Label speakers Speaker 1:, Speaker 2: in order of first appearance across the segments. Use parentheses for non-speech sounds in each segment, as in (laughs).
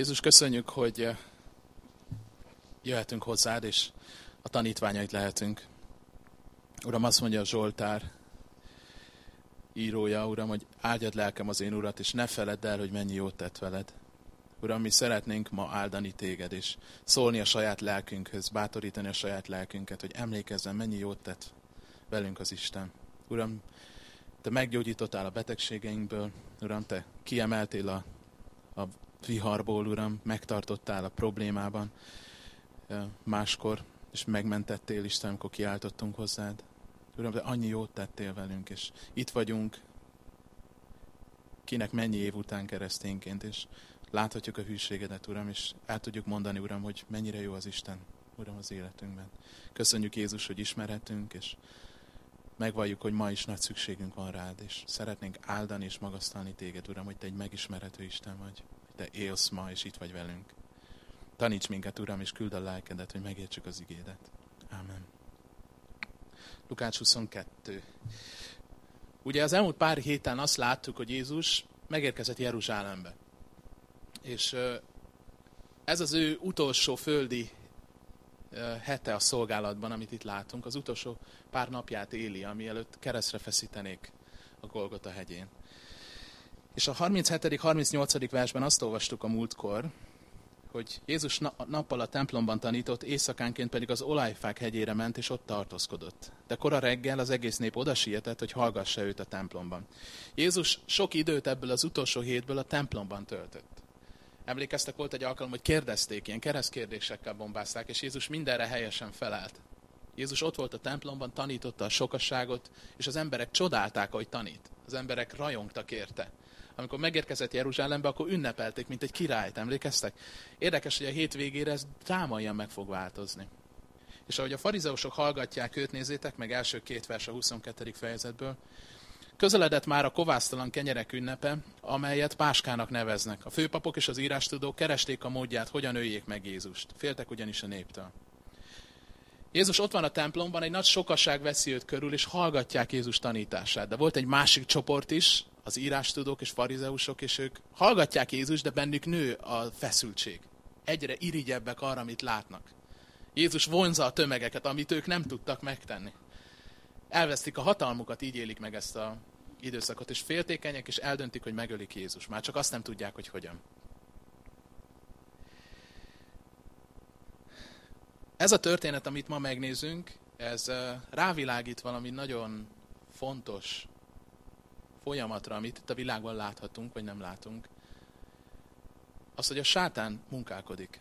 Speaker 1: Jézus, köszönjük, hogy eh, jöhetünk hozzád, és a tanítványait lehetünk. Uram, azt mondja a Zsoltár írója, Uram, hogy áldjad lelkem az én Urat, és ne feledd el, hogy mennyi jót tett veled. Uram, mi szeretnénk ma áldani téged, és szólni a saját lelkünkhöz, bátorítani a saját lelkünket, hogy emlékezzen, mennyi jót tett velünk az Isten. Uram, te meggyógyítottál a betegségeinkből, Uram, te kiemeltél a, a viharból, Uram, megtartottál a problémában máskor, és megmentettél Isten, amikor kiáltottunk hozzád. Uram, de annyi jót tettél velünk, és itt vagyunk, kinek mennyi év után keresztényként, és láthatjuk a hűségedet, Uram, és el tudjuk mondani, Uram, hogy mennyire jó az Isten, Uram, az életünkben. Köszönjük Jézus, hogy ismerhetünk, és megvalljuk, hogy ma is nagy szükségünk van rád, és szeretnénk áldani és magasztalni téged, Uram, hogy te egy megismerhető Isten vagy, te élsz ma, és itt vagy velünk. Taníts minket, Uram, és küld a lelkedet, hogy megértsük az igédet. Amen. Lukács 22. Ugye az elmúlt pár héten azt láttuk, hogy Jézus megérkezett Jeruzsálembe. És ez az ő utolsó földi hete a szolgálatban, amit itt látunk, az utolsó pár napját éli, ami előtt keresztre feszítenék a Golgota hegyén. És a 37.-38. versben azt olvastuk a múltkor, hogy Jézus nappal a templomban tanított, éjszakánként pedig az olajfák hegyére ment, és ott tartózkodott. De kora reggel az egész nép oda sietett, hogy hallgassa őt a templomban. Jézus sok időt ebből az utolsó hétből a templomban töltött. Emlékeztek, volt egy alkalom, hogy kérdezték, ilyen keresztkérdésekkel bombázták, és Jézus mindenre helyesen felállt. Jézus ott volt a templomban, tanította a sokasságot, és az emberek csodálták, hogy tanít. Az emberek rajongtak érte. Amikor megérkezett Jeruzsálembe, akkor ünnepelték, mint egy királyt, emlékeztek? Érdekes, hogy a hétvégére ez drámaian meg fog változni. És ahogy a farizeusok hallgatják őt, nézzétek meg első két vers a 22. fejezetből, Közeledett már a kovásztalan kenyerek ünnepe, amelyet Páskának neveznek. A főpapok és az írástudók keresték a módját, hogyan öljék meg Jézust. Féltek ugyanis a néptől. Jézus ott van a templomban, egy nagy sokasság veszi őt körül, és hallgatják Jézus tanítását. De volt egy másik csoport is, az írástudók és farizeusok, és ők hallgatják Jézus, de bennük nő a feszültség. Egyre irigyebbek arra, amit látnak. Jézus vonza a tömegeket, amit ők nem tudtak megtenni. Elvesztik a hatalmukat, így élik meg ezt a időszakot, és féltékenyek, és eldöntik, hogy megölik Jézus. Már csak azt nem tudják, hogy hogyan. Ez a történet, amit ma megnézünk, ez rávilágít valami nagyon fontos folyamatra, amit itt a világban láthatunk, vagy nem látunk. Az, hogy a sátán munkálkodik.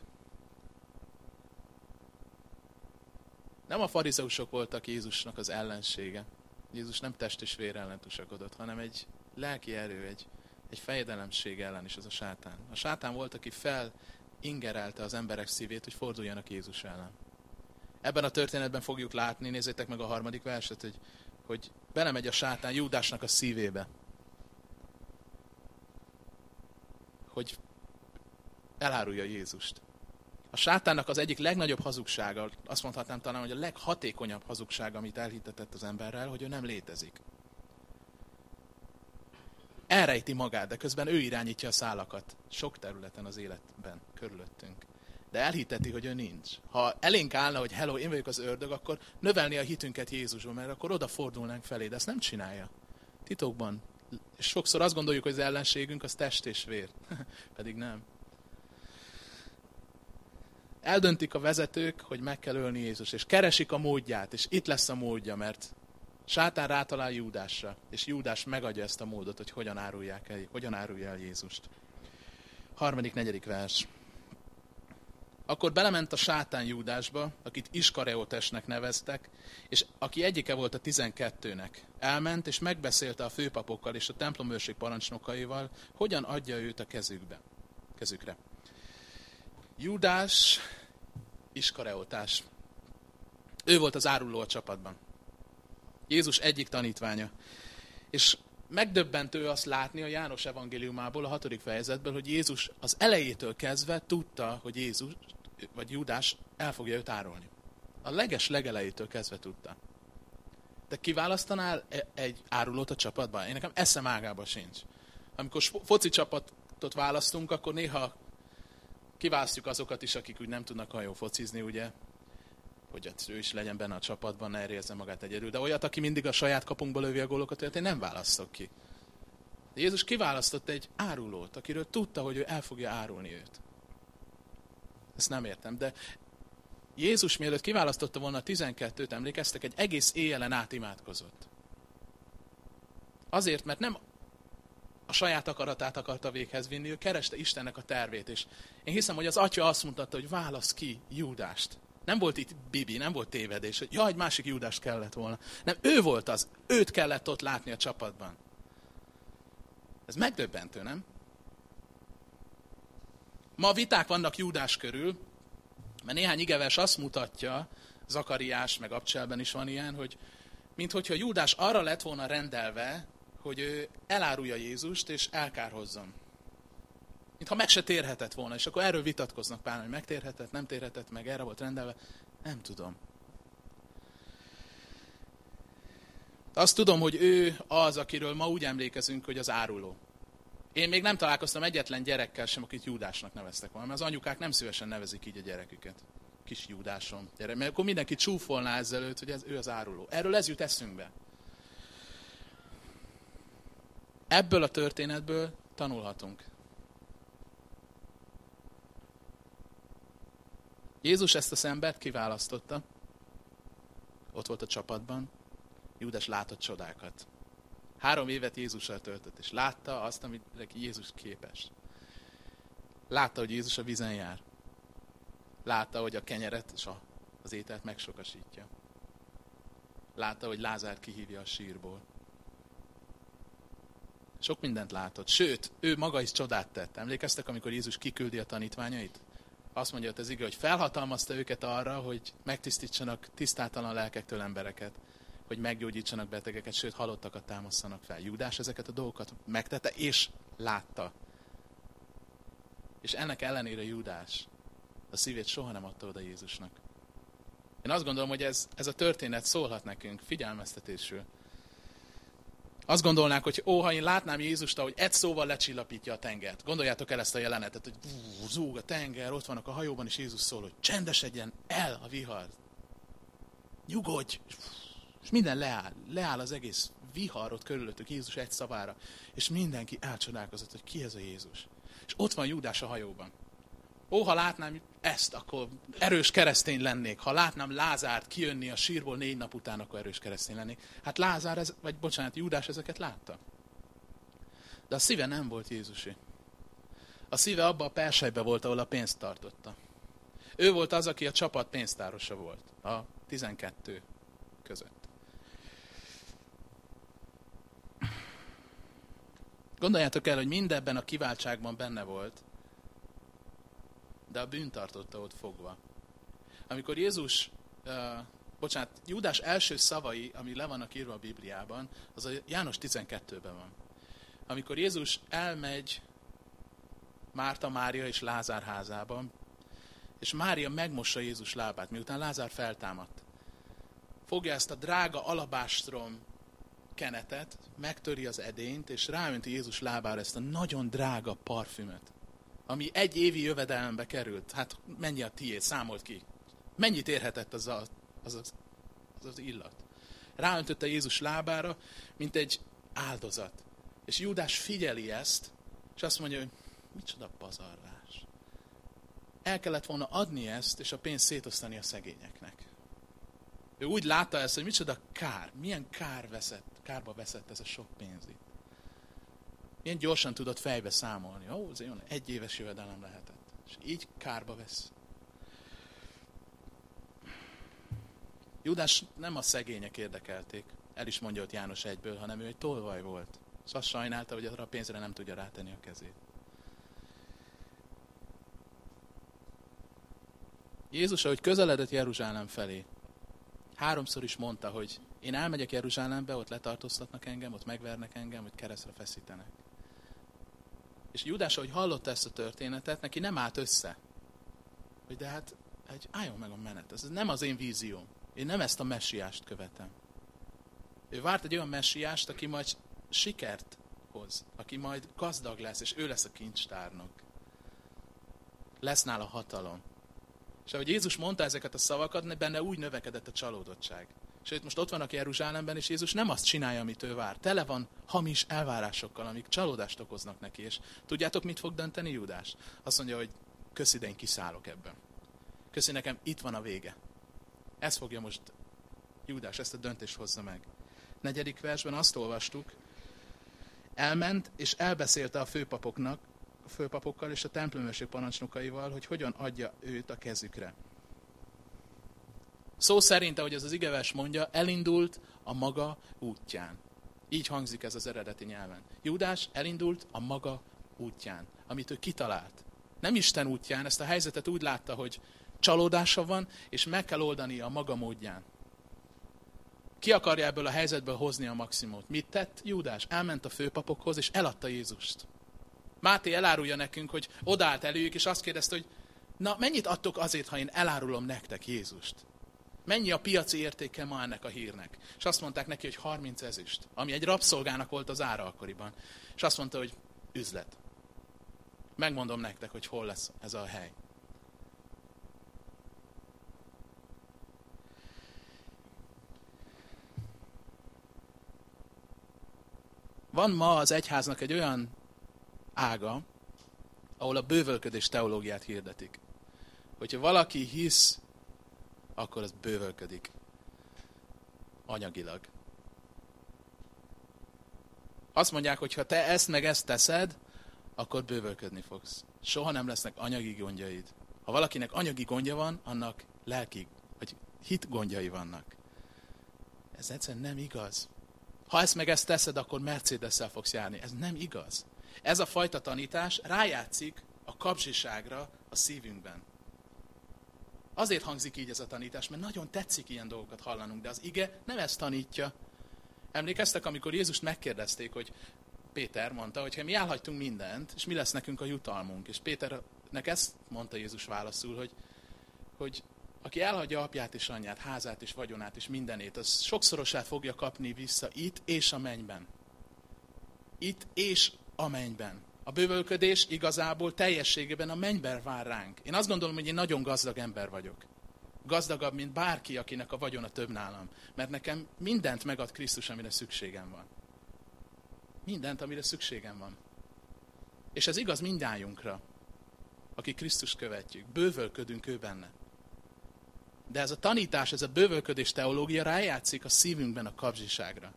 Speaker 1: Nem a farizeusok voltak Jézusnak az ellensége. Jézus nem test és vér ellen tusakodott, hanem egy lelki erő, egy, egy fejedelemség ellen is az a sátán. A sátán volt, aki felingerelte az emberek szívét, hogy forduljanak Jézus ellen. Ebben a történetben fogjuk látni, nézzétek meg a harmadik verset, hogy, hogy belemegy a sátán Júdásnak a szívébe. Hogy elárulja Jézust. A sátánnak az egyik legnagyobb hazugsága, azt mondhatnám talán, hogy a leghatékonyabb hazugsága, amit elhitetett az emberrel, hogy ő nem létezik. Elrejti magát, de közben ő irányítja a szálakat sok területen az életben, körülöttünk. De elhiteti, hogy ő nincs. Ha elénk állna, hogy hello, én vagyok az ördög, akkor növelni a hitünket Jézusban, mert akkor odafordulnánk felé, de ezt nem csinálja. Titokban. És sokszor azt gondoljuk, hogy az ellenségünk az test és vér. (laughs) Pedig nem. Eldöntik a vezetők, hogy meg kell ölni Jézus, és keresik a módját, és itt lesz a módja, mert sátán rátalál Júdásra, és Júdás megadja ezt a módot, hogy hogyan, árulják el, hogyan árulja el Jézust. Harmadik, negyedik vers. Akkor belement a sátán Júdásba, akit Iskareotesnek neveztek, és aki egyike volt a tizenkettőnek. Elment, és megbeszélte a főpapokkal és a templomőrség parancsnokaival, hogyan adja őt a kezükbe, kezükre. Júdás, Iskareotás. Ő volt az áruló a csapatban. Jézus egyik tanítványa. És megdöbbentő azt látni a János evangéliumából, a hatodik fejezetből, hogy Jézus az elejétől kezdve tudta, hogy Jézus, vagy Júdás el fogja őt árulni. A leges legelejétől kezdve tudta. De kiválasztanál e- egy árulót a csapatban? Én nekem eszem, ágába sincs. Amikor foci csapatot választunk, akkor néha Kiválasztjuk azokat is, akik úgy nem tudnak olyan focizni, ugye? Hogy ő is legyen benne a csapatban, ne érezze magát egyedül. De olyat, aki mindig a saját kapunkba lövi a gólokat, olyat én nem választok ki. De Jézus kiválasztott egy árulót, akiről tudta, hogy ő el fogja árulni őt. Ezt nem értem, de Jézus mielőtt kiválasztotta volna a 12-t, emlékeztek, egy egész éjjelen át imádkozott. Azért, mert nem a saját akaratát akarta véghez vinni, ő kereste Istennek a tervét, és én hiszem, hogy az atya azt mutatta, hogy válasz ki Júdást. Nem volt itt Bibi, nem volt tévedés, hogy ja, egy másik Júdást kellett volna. Nem, ő volt az, őt kellett ott látni a csapatban. Ez megdöbbentő, nem? Ma viták vannak Júdás körül, mert néhány igeves azt mutatja, Zakariás, meg Abcselben is van ilyen, hogy minthogyha Júdás arra lett volna rendelve, hogy ő elárulja Jézust, és elkárhozzon. Mintha meg se térhetett volna, és akkor erről vitatkoznak pár, hogy megtérhetett, nem térhetett meg, erre volt rendelve. Nem tudom. Azt tudom, hogy ő az, akiről ma úgy emlékezünk, hogy az áruló. Én még nem találkoztam egyetlen gyerekkel sem, akit Júdásnak neveztek volna, mert az anyukák nem szívesen nevezik így a gyereküket. Kis Júdásom. Gyere, mert akkor mindenki csúfolná ezzel őt, hogy ez, ő az áruló. Erről ez jut eszünkbe. Ebből a történetből tanulhatunk. Jézus ezt a szembert kiválasztotta. Ott volt a csapatban. Júdás látott csodákat. Három évet Jézussal töltött, és látta azt, amit Jézus képes. Látta, hogy Jézus a vízen jár. Látta, hogy a kenyeret és az ételt megsokasítja. Látta, hogy Lázár kihívja a sírból. Sok mindent látott. Sőt, ő maga is csodát tett. Emlékeztek, amikor Jézus kiküldi a tanítványait? Azt mondja hogy ez igaz, hogy felhatalmazta őket arra, hogy megtisztítsanak tisztátalan lelkektől embereket, hogy meggyógyítsanak betegeket, sőt, halottakat támasztanak fel. Júdás ezeket a dolgokat megtette, és látta. És ennek ellenére Júdás a szívét soha nem adta oda Jézusnak. Én azt gondolom, hogy ez, ez a történet szólhat nekünk figyelmeztetésül. Azt gondolnánk, hogy ó, ha én látnám Jézust, ahogy egy szóval lecsillapítja a tengert. Gondoljátok el ezt a jelenetet, hogy zúg a tenger, ott vannak a hajóban, és Jézus szól, hogy csendesedjen el a vihar. Nyugodj! És minden leáll. Leáll az egész vihar ott körülöttük Jézus egy szavára. És mindenki elcsodálkozott, hogy ki ez a Jézus. És ott van Júdás a hajóban. Ó, ha látnám ezt, akkor erős keresztény lennék. Ha látnám Lázárt kijönni a sírból négy nap után, akkor erős keresztény lennék. Hát Lázár, ez, vagy bocsánat, Júdás ezeket látta. De a szíve nem volt Jézusi. A szíve abba a persejbe volt, ahol a pénzt tartotta. Ő volt az, aki a csapat pénztárosa volt. A 12 között. Gondoljátok el, hogy mindebben a kiváltságban benne volt, de a bűn tartotta ott fogva. Amikor Jézus, uh, bocsánat, Júdás első szavai, ami le vannak írva a Bibliában, az a János 12-ben van. Amikor Jézus elmegy Márta, Mária és Lázár házában, és Mária megmossa Jézus lábát, miután Lázár feltámadt. Fogja ezt a drága alabástrom kenetet, megtöri az edényt, és ráönti Jézus lábára ezt a nagyon drága parfümöt ami egy évi jövedelembe került. Hát mennyi a tiéd, számolt ki. Mennyit érhetett az a, az, az, az, az illat? Ráöntötte Jézus lábára, mint egy áldozat. És Júdás figyeli ezt, és azt mondja, hogy micsoda pazarlás. El kellett volna adni ezt, és a pénzt szétosztani a szegényeknek. Ő úgy látta ezt, hogy micsoda kár, milyen kár veszett, kárba veszett ez a sok pénz itt. Ilyen gyorsan tudott fejbe számolni. Ó, ez olyan egy éves jövedelem lehetett. És így kárba vesz. Judás nem a szegények érdekelték, el is mondja ott János egyből, hanem ő egy tolvaj volt. És azt sajnálta, hogy arra a pénzre nem tudja rátenni a kezét. Jézus, ahogy közeledett Jeruzsálem felé, háromszor is mondta, hogy én elmegyek Jeruzsálembe, ott letartóztatnak engem, ott megvernek engem, ott keresztre feszítenek. És Judás, ahogy hallotta ezt a történetet, neki nem állt össze. Hogy de hát, egy, álljon meg a menet, ez nem az én vízióm. Én nem ezt a messiást követem. Ő várt egy olyan messiást, aki majd sikert hoz, aki majd gazdag lesz, és ő lesz a kincstárnok. lesz nála hatalom. És ahogy Jézus mondta ezeket a szavakat, benne úgy növekedett a csalódottság. Sőt, most ott vannak Jeruzsálemben, és Jézus nem azt csinálja, amit ő vár. Tele van hamis elvárásokkal, amik csalódást okoznak neki. És tudjátok, mit fog dönteni Júdás? Azt mondja, hogy köszi, de én kiszállok ebből. Köszi, nekem itt van a vége. Ez fogja most Júdás, ezt a döntést hozza meg. Negyedik versben azt olvastuk, elment és elbeszélte a főpapoknak, a főpapokkal és a templomőrség parancsnokaival, hogy hogyan adja őt a kezükre. Szó szerint, ahogy ez az igeves mondja, elindult a maga útján. Így hangzik ez az eredeti nyelven. Júdás elindult a maga útján, amit ő kitalált. Nem Isten útján, ezt a helyzetet úgy látta, hogy csalódása van, és meg kell oldani a maga módján. Ki akarja ebből a helyzetből hozni a maximumot? Mit tett Júdás? Elment a főpapokhoz, és eladta Jézust. Máté elárulja nekünk, hogy odállt előjük, és azt kérdezte, hogy na, mennyit adtok azért, ha én elárulom nektek Jézust? Mennyi a piaci értéke ma ennek a hírnek? És azt mondták neki, hogy 30 ezüst, ami egy rabszolgának volt az ára akkoriban. És azt mondta, hogy üzlet. Megmondom nektek, hogy hol lesz ez a hely. Van ma az egyháznak egy olyan ága, ahol a bővölködés teológiát hirdetik. Hogyha valaki hisz, akkor az bővölködik. Anyagilag. Azt mondják, hogy ha te ezt meg ezt teszed, akkor bővölködni fogsz. Soha nem lesznek anyagi gondjaid. Ha valakinek anyagi gondja van, annak lelki, vagy hit gondjai vannak. Ez egyszerűen nem igaz. Ha ezt meg ezt teszed, akkor Mercedes-szel fogsz járni. Ez nem igaz. Ez a fajta tanítás rájátszik a kapzsiságra a szívünkben. Azért hangzik így ez a tanítás, mert nagyon tetszik ilyen dolgokat hallanunk, de az ige nem ezt tanítja. Emlékeztek, amikor Jézust megkérdezték, hogy Péter mondta, hogy mi elhagytunk mindent, és mi lesz nekünk a jutalmunk. És Péternek ezt mondta Jézus válaszul, hogy, hogy aki elhagyja apját és anyját, házát és vagyonát és mindenét, az sokszorosát fogja kapni vissza itt és a mennyben. Itt és a mennyben. A bővölködés igazából teljességében a mennyben vár ránk. Én azt gondolom, hogy én nagyon gazdag ember vagyok. Gazdagabb, mint bárki, akinek a vagyona több nálam. Mert nekem mindent megad Krisztus, amire szükségem van. Mindent, amire szükségem van. És ez igaz mindjájunkra, aki Krisztus követjük. Bővölködünk ő benne. De ez a tanítás, ez a bővölködés teológia rájátszik a szívünkben a kapzsiságra.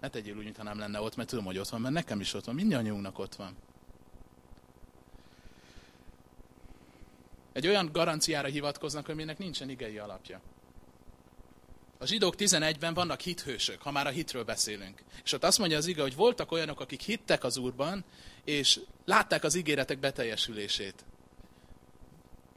Speaker 1: Ne tegyél úgy, mintha nem lenne ott, mert tudom, hogy ott van, mert nekem is ott van, mindannyiunknak ott van. Egy olyan garanciára hivatkoznak, aminek nincsen igei alapja. A zsidók 11-ben vannak hithősök, ha már a hitről beszélünk. És ott azt mondja az ige, hogy voltak olyanok, akik hittek az Úrban, és látták az ígéretek beteljesülését.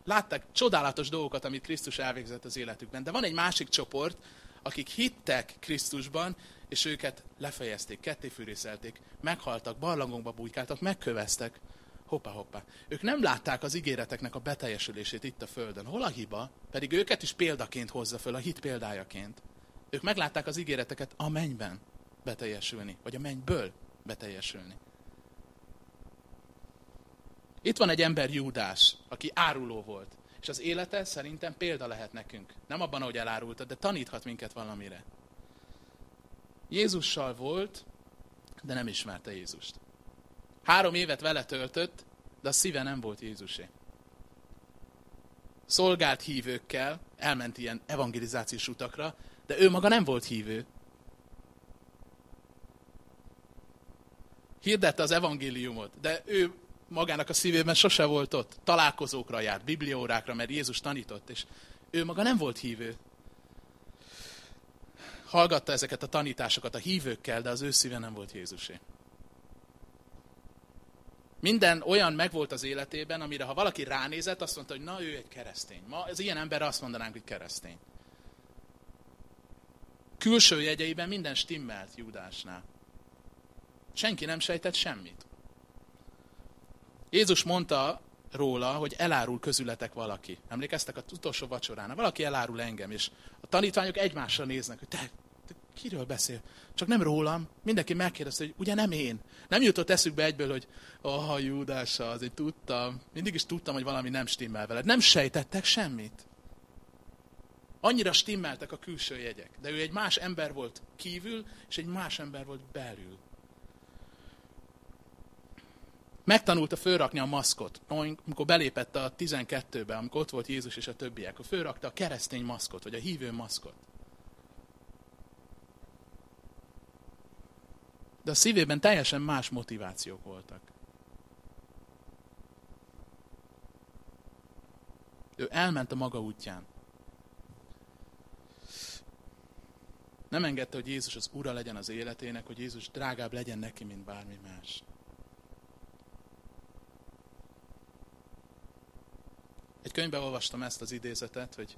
Speaker 1: Látták csodálatos dolgokat, amit Krisztus elvégzett az életükben. De van egy másik csoport, akik hittek Krisztusban, és őket lefejezték, kettéfűrészelték, meghaltak, barlangokba bújkáltak, megköveztek. Hoppá, hoppá. Ők nem látták az ígéreteknek a beteljesülését itt a Földön. Hol a hiba? Pedig őket is példaként hozza föl, a hit példájaként. Ők meglátták az ígéreteket a mennyben beteljesülni, vagy a mennyből beteljesülni. Itt van egy ember Júdás, aki áruló volt. És az élete szerintem példa lehet nekünk. Nem abban, hogy elárulta, de taníthat minket valamire. Jézussal volt, de nem ismerte Jézust. Három évet vele töltött, de a szíve nem volt Jézusé. Szolgált hívőkkel, elment ilyen evangelizációs utakra, de ő maga nem volt hívő. Hirdette az evangéliumot, de ő magának a szívében sose volt ott. Találkozókra járt, bibliórákra, mert Jézus tanított, és ő maga nem volt hívő. Hallgatta ezeket a tanításokat a hívőkkel, de az ő szíve nem volt Jézusé. Minden olyan megvolt az életében, amire ha valaki ránézett, azt mondta, hogy na, ő egy keresztény. Ma az ilyen ember azt mondanánk, hogy keresztény. Külső jegyeiben minden stimmelt Júdásnál. Senki nem sejtett semmit. Jézus mondta róla, hogy elárul közületek valaki. Emlékeztek az utolsó vacsorán? Valaki elárul engem, és a tanítványok egymásra néznek, hogy te, Kiről beszél? Csak nem rólam. Mindenki megkérdezte, hogy ugye nem én. Nem jutott eszükbe egyből, hogy ah, Júdása, azért tudtam. Mindig is tudtam, hogy valami nem stimmel veled. Nem sejtettek semmit. Annyira stimmeltek a külső jegyek. De ő egy más ember volt kívül, és egy más ember volt belül. Megtanulta fölrakni a maszkot, amikor belépett a 12-be, amikor ott volt Jézus és a többiek. Fölrakta a keresztény maszkot, vagy a hívő maszkot. De a szívében teljesen más motivációk voltak. Ő elment a maga útján. Nem engedte, hogy Jézus az ura legyen az életének, hogy Jézus drágább legyen neki, mint bármi más. Egy könyvben olvastam ezt az idézetet, hogy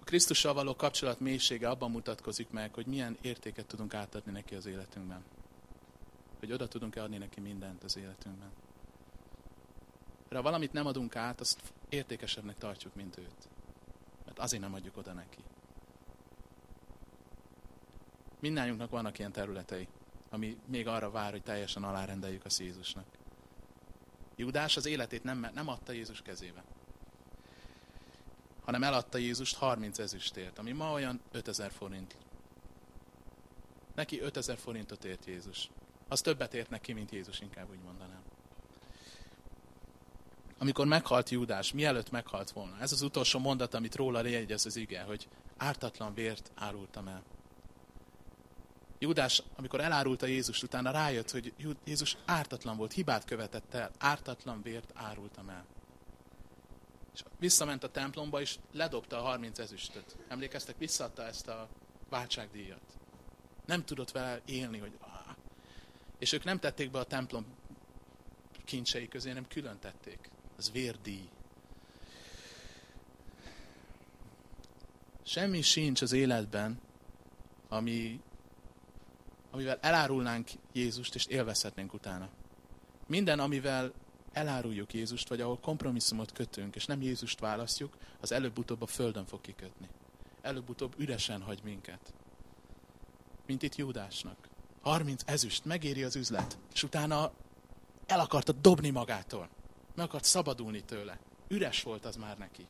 Speaker 1: a Krisztussal való kapcsolat mélysége abban mutatkozik meg, hogy milyen értéket tudunk átadni neki az életünkben. Hogy oda tudunk-e adni neki mindent az életünkben. De ha valamit nem adunk át, azt értékesebbnek tartjuk, mint őt. Mert azért nem adjuk oda neki. Mindnájunknak vannak ilyen területei, ami még arra vár, hogy teljesen alárendeljük a Jézusnak. Judás az életét nem, nem adta Jézus kezébe, hanem eladta Jézust 30 ezüstért, ami ma olyan 5000 forint. Neki 5000 forintot ért Jézus. Az többet ért neki, mint Jézus, inkább úgy mondanám. Amikor meghalt Júdás, mielőtt meghalt volna, ez az utolsó mondat, amit róla jegyez az ige, hogy ártatlan vért árultam el. Júdás, amikor elárulta Jézust, utána rájött, hogy Jézus ártatlan volt, hibát követett el, ártatlan vért árultam el. És visszament a templomba, és ledobta a 30 ezüstöt. Emlékeztek, visszaadta ezt a váltságdíjat. Nem tudott vele élni, hogy ah. És ők nem tették be a templom kincsei közé, hanem külön tették. Ez vérdíj. Semmi sincs az életben, ami amivel elárulnánk Jézust, és élvezhetnénk utána. Minden, amivel eláruljuk Jézust, vagy ahol kompromisszumot kötünk, és nem Jézust választjuk, az előbb-utóbb a földön fog kikötni. Előbb-utóbb üresen hagy minket. Mint itt Júdásnak. 30 ezüst, megéri az üzlet, és utána el akarta dobni magától. Meg akart szabadulni tőle. Üres volt az már neki.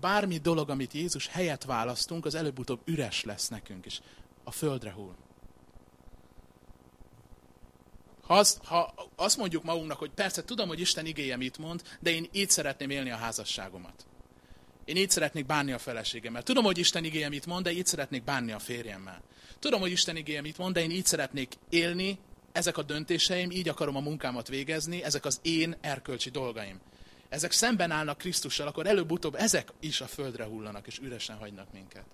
Speaker 1: Bármi dolog, amit Jézus helyett választunk, az előbb-utóbb üres lesz nekünk, és a földre hull. Ha azt, ha azt mondjuk magunknak, hogy persze tudom, hogy Isten igéje mit mond, de én így szeretném élni a házasságomat. Én így szeretnék bánni a feleségemmel. Tudom, hogy Isten igéje mit mond, de így szeretnék bánni a férjemmel. Tudom, hogy Isten igéje mit mond, de én így szeretnék élni, ezek a döntéseim, így akarom a munkámat végezni, ezek az én erkölcsi dolgaim. Ezek szemben állnak Krisztussal, akkor előbb-utóbb ezek is a földre hullanak, és üresen hagynak minket.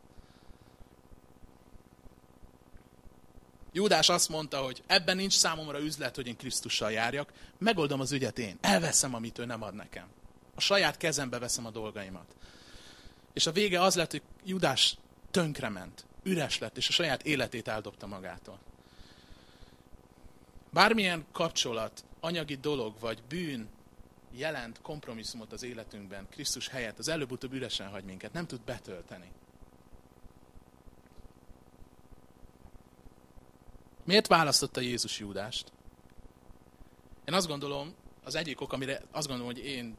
Speaker 1: Júdás azt mondta, hogy ebben nincs számomra üzlet, hogy én Krisztussal járjak, megoldom az ügyet én, elveszem, amit ő nem ad nekem. A saját kezembe veszem a dolgaimat. És a vége az lett, hogy Judás tönkrement, üres lett, és a saját életét eldobta magától. Bármilyen kapcsolat, anyagi dolog vagy bűn jelent kompromisszumot az életünkben, Krisztus helyett, az előbb-utóbb üresen hagy minket, nem tud betölteni. Miért választotta Jézus Júdást? Én azt gondolom, az egyik ok, amire azt gondolom, hogy én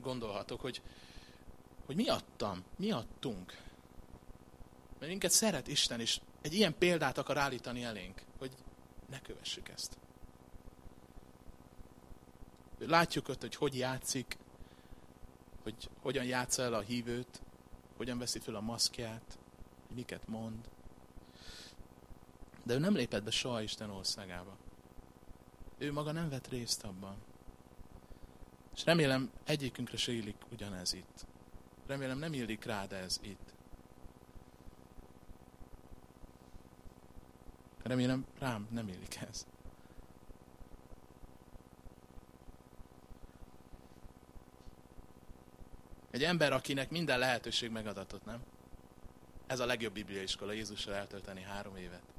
Speaker 1: gondolhatok, hogy, hogy miattam, miattunk. Mert minket szeret Isten, és egy ilyen példát akar állítani elénk, hogy ne kövessük ezt. Látjuk ott, hogy hogy játszik, hogy hogyan játsza el a hívőt, hogyan veszi fel a maszkját, miket mond. De ő nem lépett be soha Isten országába. Ő maga nem vett részt abban. És remélem egyikünkre se illik ugyanez itt. Remélem nem illik rád ez itt. Remélem rám nem illik ez. Egy ember, akinek minden lehetőség megadatott, nem? Ez a legjobb bibliaiskola Jézussal eltölteni három évet.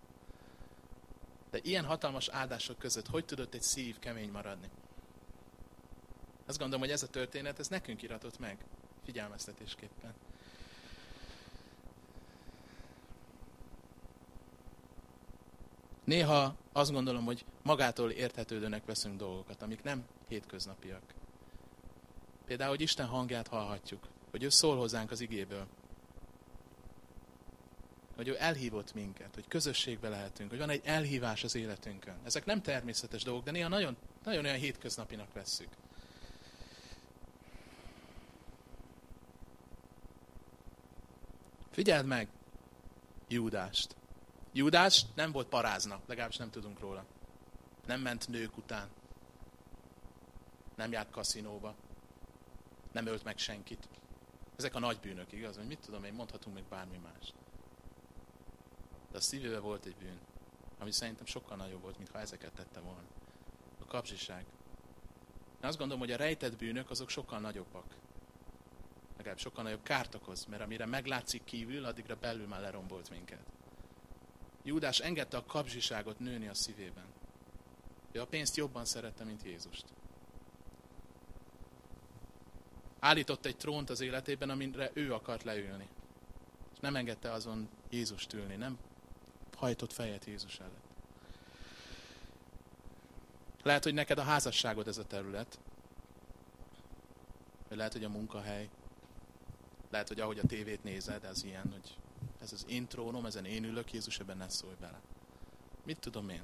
Speaker 1: De ilyen hatalmas áldások között hogy tudott egy szív kemény maradni? Azt gondolom, hogy ez a történet, ez nekünk iratott meg figyelmeztetésképpen. Néha azt gondolom, hogy magától érthetődőnek veszünk dolgokat, amik nem hétköznapiak. Például, hogy Isten hangját hallhatjuk, hogy ő szól hozzánk az igéből, hogy ő elhívott minket, hogy közösségbe lehetünk, hogy van egy elhívás az életünkön. Ezek nem természetes dolgok, de néha nagyon, nagyon olyan hétköznapinak vesszük. Figyeld meg Júdást. Júdás nem volt parázna, legalábbis nem tudunk róla. Nem ment nők után. Nem járt kaszinóba. Nem ölt meg senkit. Ezek a nagy bűnök, igaz? Hogy mit tudom én, mondhatunk még bármi más. De a szívébe volt egy bűn, ami szerintem sokkal nagyobb volt, mintha ezeket tette volna. A kapzsiság. Én azt gondolom, hogy a rejtett bűnök azok sokkal nagyobbak. Legalább sokkal nagyobb kárt okoz, mert amire meglátszik kívül, addigra belül már lerombolt minket. Júdás engedte a kapzsiságot nőni a szívében. Ő a pénzt jobban szerette, mint Jézust. Állított egy trónt az életében, amire ő akart leülni. És nem engedte azon Jézust ülni, nem hajtott fejet Jézus előtt. Lehet, hogy neked a házasságod ez a terület. Vagy lehet, hogy a munkahely. Lehet, hogy ahogy a tévét nézed, ez ilyen, hogy ez az én trónom, ezen én ülök, Jézus ebben ne szólj bele. Mit tudom én?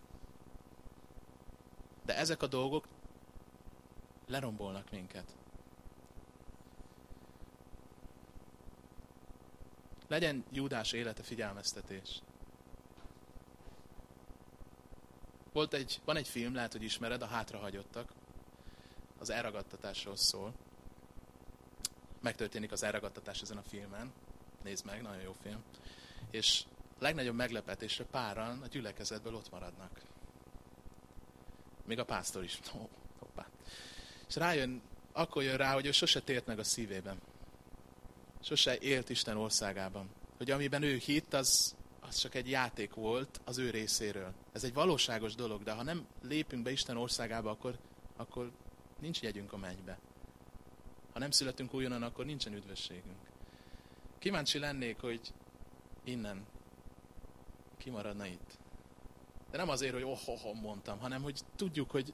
Speaker 1: De ezek a dolgok lerombolnak minket. Legyen Júdás élete figyelmeztetés. Volt egy, van egy film, lehet, hogy ismered, a Hátrahagyottak. Az elragadtatásról szól. Megtörténik az elragadtatás ezen a filmen. Nézd meg, nagyon jó film. És legnagyobb meglepetésre páran a gyülekezetből ott maradnak. Még a pásztor is. Oh, hoppá. És rájön, akkor jön rá, hogy ő sose tért meg a szívében. Sose élt Isten országában. Hogy amiben ő hitt, az, az csak egy játék volt az ő részéről. Ez egy valóságos dolog, de ha nem lépünk be Isten országába, akkor, akkor nincs jegyünk a mennybe. Ha nem születünk újonnan, akkor nincsen üdvösségünk. Kíváncsi lennék, hogy innen kimaradna itt. De nem azért, hogy oh, oh, oh mondtam, hanem hogy tudjuk, hogy,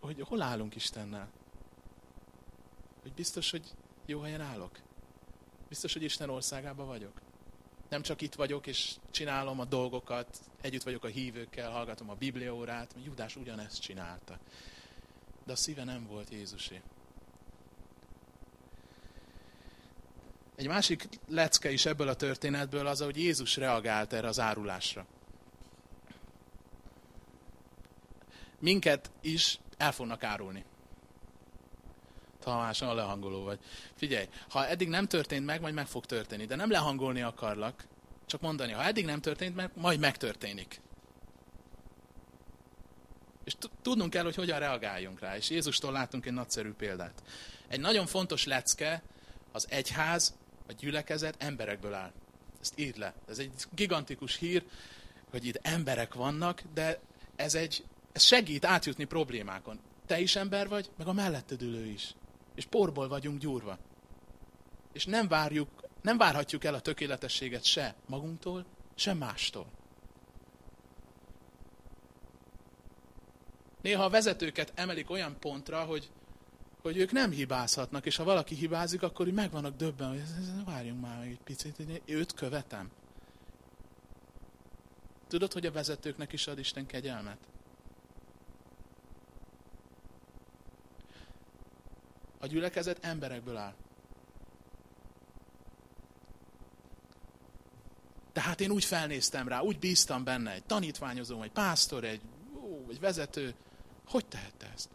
Speaker 1: hogy hol állunk Istennel. Hogy biztos, hogy jó helyen állok. Biztos, hogy Isten országában vagyok. Nem csak itt vagyok, és csinálom a dolgokat, együtt vagyok a hívőkkel, hallgatom a bibliaórát, Judás ugyanezt csinálta. De a szíve nem volt Jézusé. Egy másik lecke is ebből a történetből az, hogy Jézus reagált erre az árulásra. Minket is el fognak árulni. Tamásan lehangoló vagy. Figyelj, ha eddig nem történt meg, majd meg fog történni. De nem lehangolni akarlak, csak mondani, ha eddig nem történt meg, majd megtörténik. És tudnunk kell, hogy hogyan reagáljunk rá. És Jézustól látunk egy nagyszerű példát. Egy nagyon fontos lecke az egyház a gyülekezet emberekből áll. Ezt írd le. Ez egy gigantikus hír, hogy itt emberek vannak, de ez, egy, ez segít átjutni problémákon. Te is ember vagy, meg a melletted ülő is. És porból vagyunk gyúrva. És nem várjuk, nem várhatjuk el a tökéletességet se magunktól, se mástól. Néha a vezetőket emelik olyan pontra, hogy hogy ők nem hibázhatnak, és ha valaki hibázik, akkor így meg vannak döbben, hogy várjunk már egy picit, hogy őt követem. Tudod, hogy a vezetőknek is ad Isten kegyelmet? A gyülekezet emberekből áll. Tehát én úgy felnéztem rá, úgy bíztam benne, egy tanítványozó, egy pásztor, egy, ó, egy vezető. Hogy tehette ezt?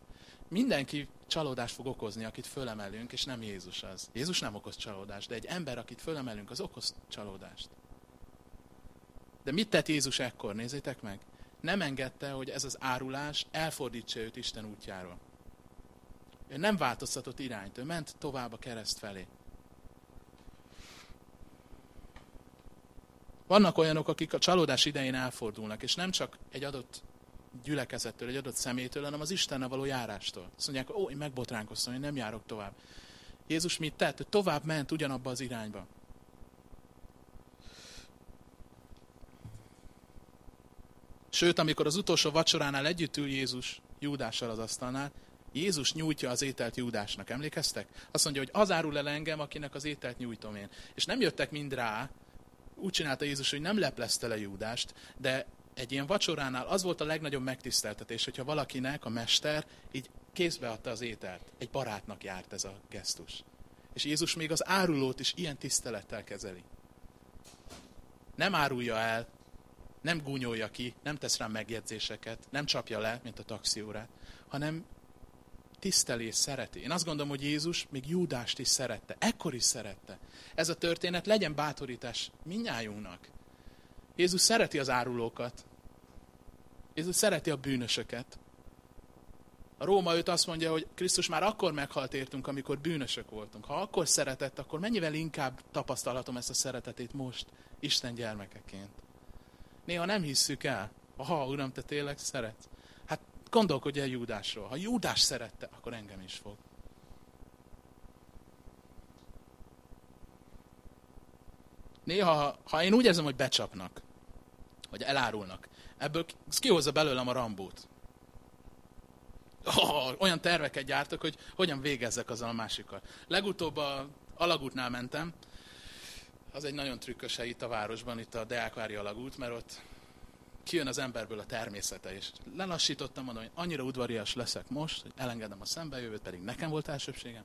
Speaker 1: Mindenki csalódást fog okozni, akit fölemelünk, és nem Jézus az. Jézus nem okoz csalódást, de egy ember, akit fölemelünk, az okoz csalódást. De mit tett Jézus ekkor? Nézzétek meg! Nem engedte, hogy ez az árulás elfordítsa őt Isten útjáról. Ő nem változtatott irányt, ő ment tovább a kereszt felé. Vannak olyanok, akik a csalódás idején elfordulnak, és nem csak egy adott gyülekezettől, egy adott szemétől, hanem az Istennel való járástól. Azt mondják, ó, én megbotránkoztam, én nem járok tovább. Jézus mit tett? Ő tovább ment ugyanabba az irányba. Sőt, amikor az utolsó vacsoránál együtt ül Jézus Júdással az asztalnál, Jézus nyújtja az ételt Júdásnak. Emlékeztek? Azt mondja, hogy az árul el engem, akinek az ételt nyújtom én. És nem jöttek mind rá, úgy csinálta Jézus, hogy nem leplezte le Júdást, de egy ilyen vacsoránál az volt a legnagyobb megtiszteltetés, hogyha valakinek a mester így kézbe adta az ételt. Egy barátnak járt ez a gesztus. És Jézus még az árulót is ilyen tisztelettel kezeli. Nem árulja el, nem gúnyolja ki, nem tesz rá megjegyzéseket, nem csapja le, mint a taxiórát, hanem tiszteli és szereti. Én azt gondolom, hogy Jézus még Júdást is szerette. Ekkor is szerette. Ez a történet legyen bátorítás minnyájunknak. Jézus szereti az árulókat. Jézus szereti a bűnösöket. A Róma őt azt mondja, hogy Krisztus már akkor meghalt értünk, amikor bűnösök voltunk. Ha akkor szeretett, akkor mennyivel inkább tapasztalhatom ezt a szeretetét most, Isten gyermekeként. Néha nem hisszük el. Ha, Uram, te tényleg szeretsz. Gondolkodj el Júdásról. Ha Júdás szerette, akkor engem is fog. Néha, ha én úgy érzem, hogy becsapnak, vagy elárulnak, ebből kihozza belőlem a rambót. Oh, olyan terveket gyártok, hogy hogyan végezzek azzal a másikkal. Legutóbb a alagútnál mentem, az egy nagyon trükkös hely itt a városban, itt a Deákvári alagút, mert ott kijön az emberből a természete, és lelassítottam, mondom, hogy annyira udvarias leszek most, hogy elengedem a szembejövőt, pedig nekem volt elsőbségem,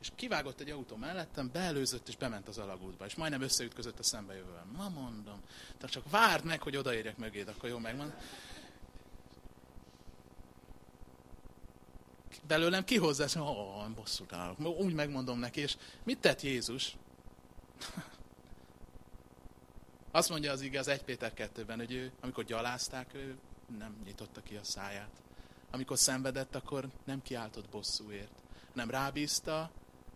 Speaker 1: és kivágott egy autó mellettem, beelőzött és bement az alagútba, és majdnem összeütközött a szembejövővel. Ma mondom, tehát csak várd meg, hogy odaérjek mögéd, akkor jó megmond. Belőlem kihozza hogy oh, bosszút állok. Úgy megmondom neki, és mit tett Jézus? Azt mondja az igaz 1 Péter 2-ben, hogy ő, amikor gyalázták, ő nem nyitotta ki a száját. Amikor szenvedett, akkor nem kiáltott bosszúért, hanem rábízta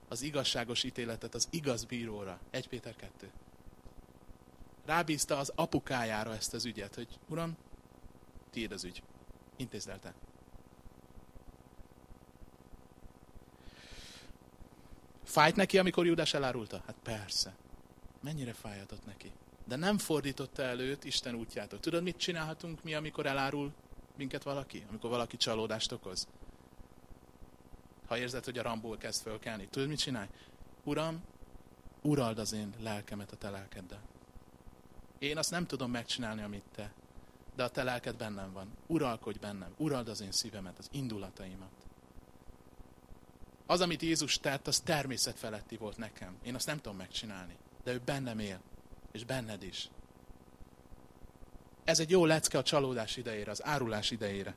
Speaker 1: az igazságos ítéletet az igaz bíróra. 1 Péter 2. Rábízta az apukájára ezt az ügyet, hogy uram, tiéd az ügy. Intézd el te. Fájt neki, amikor Júdás elárulta? Hát persze. Mennyire fájhatott neki? De nem fordította előtt Isten útjától. Tudod, mit csinálhatunk mi, amikor elárul minket valaki? Amikor valaki csalódást okoz? Ha érzed, hogy a ramból kezd fölkelni, tudod, mit csinálj? Uram, urald az én lelkemet a te lelkeddel. Én azt nem tudom megcsinálni, amit te, de a te lelked bennem van. Uralkodj bennem, urald az én szívemet, az indulataimat. Az, amit Jézus tett, az természet feletti volt nekem. Én azt nem tudom megcsinálni, de ő bennem él és benned is. Ez egy jó lecke a csalódás idejére, az árulás idejére.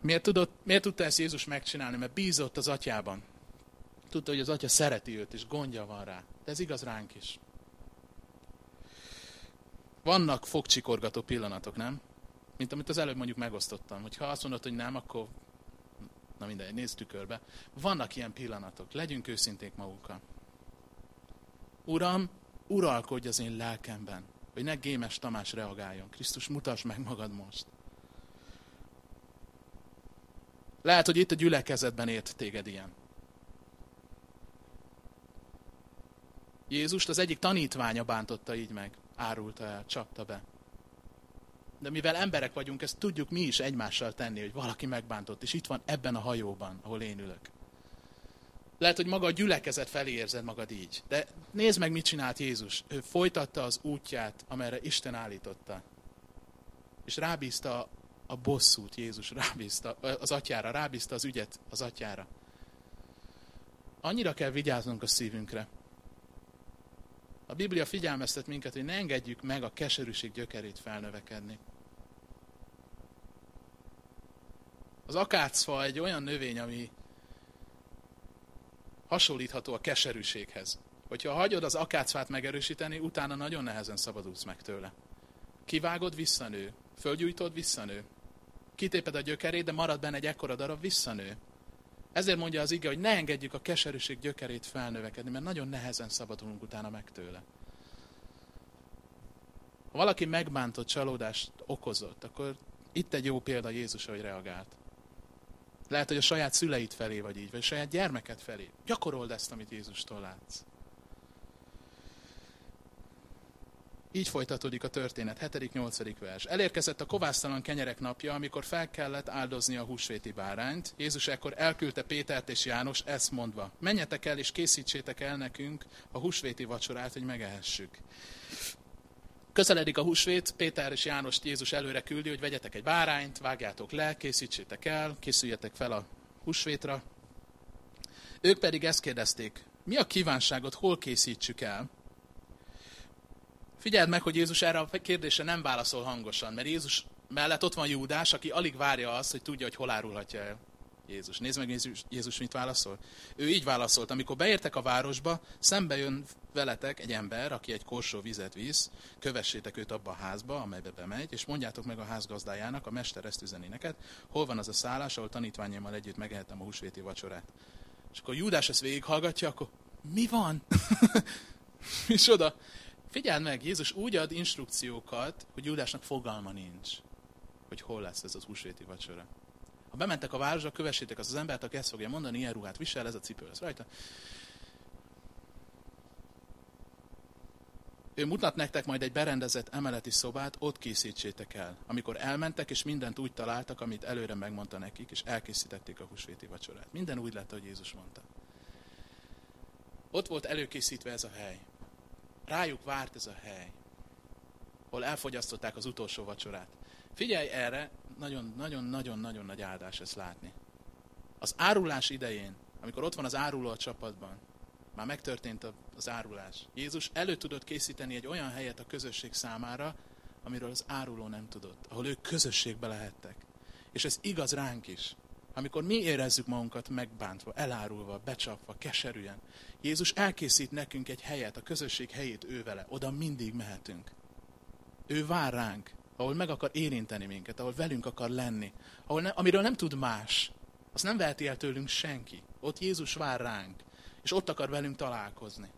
Speaker 1: Miért, tudott, miért tudta ezt Jézus megcsinálni? Mert bízott az atyában. Tudta, hogy az atya szereti őt, és gondja van rá. De ez igaz ránk is. Vannak fogcsikorgató pillanatok, nem? Mint amit az előbb mondjuk megosztottam. Hogyha azt mondod, hogy nem, akkor na mindegy, nézd tükörbe. Vannak ilyen pillanatok. Legyünk őszinték magukkal. Uram, uralkodj az én lelkemben, hogy ne Gémes Tamás reagáljon. Krisztus, mutasd meg magad most. Lehet, hogy itt a gyülekezetben ért téged ilyen. Jézust az egyik tanítványa bántotta így meg, árulta el, csapta be. De mivel emberek vagyunk, ezt tudjuk mi is egymással tenni, hogy valaki megbántott, és itt van ebben a hajóban, ahol én ülök. Lehet, hogy maga a gyülekezet felé érzed magad így. De nézd meg, mit csinált Jézus. Ő folytatta az útját, amerre Isten állította. És rábízta a bosszút Jézus, rábízta az atyára, rábízta az ügyet az atyára. Annyira kell vigyáznunk a szívünkre. A Biblia figyelmeztet minket, hogy ne engedjük meg a keserűség gyökerét felnövekedni. Az akácfa egy olyan növény, ami hasonlítható a keserűséghez. Hogyha hagyod az akácfát megerősíteni, utána nagyon nehezen szabadulsz meg tőle. Kivágod, visszanő. Földgyújtod, visszanő. Kitéped a gyökerét, de marad benne egy ekkora darab, visszanő. Ezért mondja az ige, hogy ne engedjük a keserűség gyökerét felnövekedni, mert nagyon nehezen szabadulunk utána meg tőle. Ha valaki megbántott csalódást okozott, akkor itt egy jó példa Jézus, hogy reagált. Lehet, hogy a saját szüleit felé vagy így, vagy a saját gyermeket felé. Gyakorold ezt, amit Jézustól látsz. így folytatódik a történet, 7.-8. vers. Elérkezett a kovásztalan kenyerek napja, amikor fel kellett áldozni a húsvéti bárányt. Jézus ekkor elküldte Pétert és János ezt mondva, menjetek el és készítsétek el nekünk a húsvéti vacsorát, hogy megehessük. Közeledik a húsvét, Péter és Jánost Jézus előre küldi, hogy vegyetek egy bárányt, vágjátok le, készítsétek el, készüljetek fel a húsvétra. Ők pedig ezt kérdezték, mi a kívánságot, hol készítsük el? Figyeld meg, hogy Jézus erre a kérdésre nem válaszol hangosan, mert Jézus mellett ott van Júdás, aki alig várja azt, hogy tudja, hogy hol árulhatja el Jézus. Nézd meg, Jézus, Jézus mit válaszol. Ő így válaszolt, amikor beértek a városba, szembe jön veletek egy ember, aki egy korsó vizet visz, kövessétek őt abba a házba, amelybe bemegy, és mondjátok meg a házgazdájának, a mester ezt üzeni neked, hol van az a szállás, ahol tanítványommal együtt megehetem a húsvéti vacsorát. És akkor Júdás ezt végighallgatja, akkor mi van? (laughs) és oda, Figyeld meg, Jézus úgy ad instrukciókat, hogy Júdásnak fogalma nincs, hogy hol lesz ez az húsvéti vacsora. Ha bementek a városra, kövessétek az az embert, aki ezt fogja mondani, ilyen ruhát visel, ez a cipő lesz rajta. Ő mutat nektek majd egy berendezett emeleti szobát, ott készítsétek el. Amikor elmentek, és mindent úgy találtak, amit előre megmondta nekik, és elkészítették a húsvéti vacsorát. Minden úgy lett, ahogy Jézus mondta. Ott volt előkészítve ez a hely. Rájuk várt ez a hely, hol elfogyasztották az utolsó vacsorát. Figyelj erre, nagyon-nagyon-nagyon-nagyon nagy áldás ezt látni. Az árulás idején, amikor ott van az áruló a csapatban, már megtörtént az árulás. Jézus elő tudott készíteni egy olyan helyet a közösség számára, amiről az áruló nem tudott, ahol ők közösségbe lehettek. És ez igaz ránk is. Amikor mi érezzük magunkat megbántva, elárulva, becsapva, keserűen, Jézus elkészít nekünk egy helyet, a közösség helyét ő oda mindig mehetünk. Ő vár ránk, ahol meg akar érinteni minket, ahol velünk akar lenni, ahol ne, amiről nem tud más. Azt nem veheti el tőlünk senki. Ott Jézus vár ránk, és ott akar velünk találkozni.